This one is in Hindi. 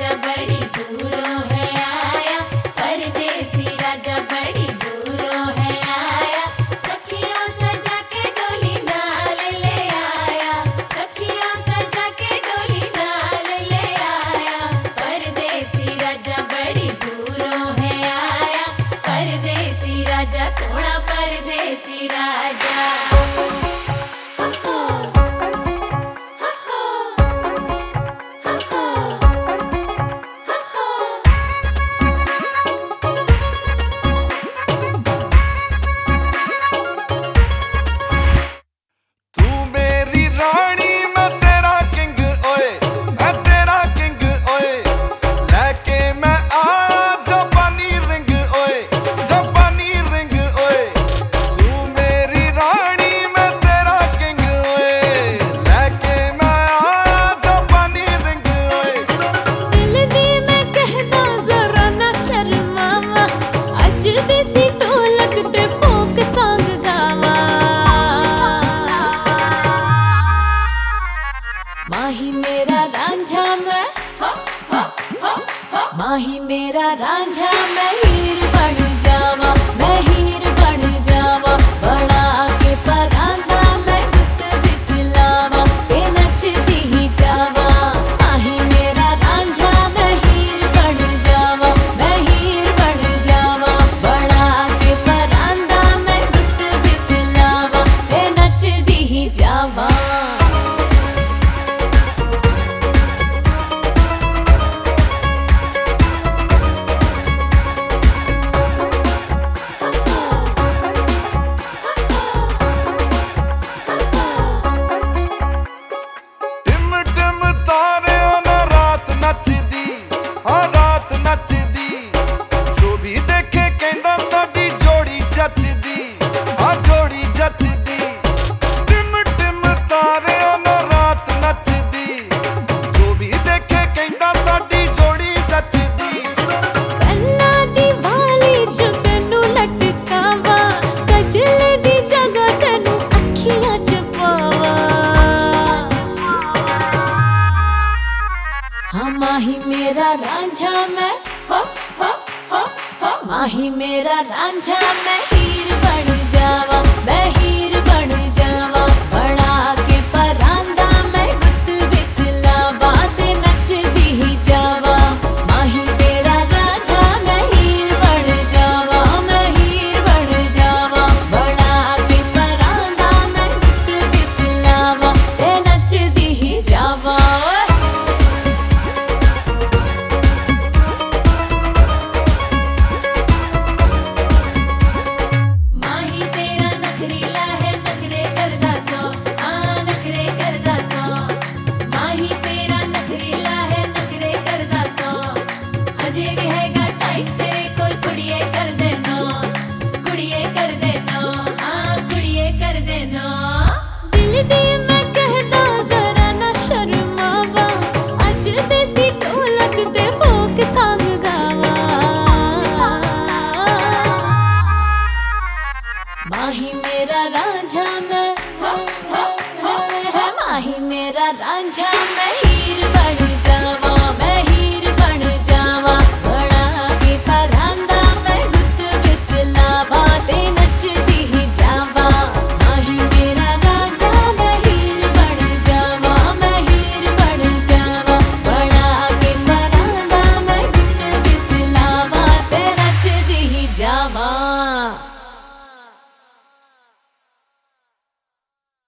ಜಬಡಿ ही मेरा राजा मैं माही मेरा रांझा मैं। हो हो हो हो। माही मेरा रांझा मैं। हीर बन जावा, मैं ही रांझा में। है माही मेरा रांझा मैं।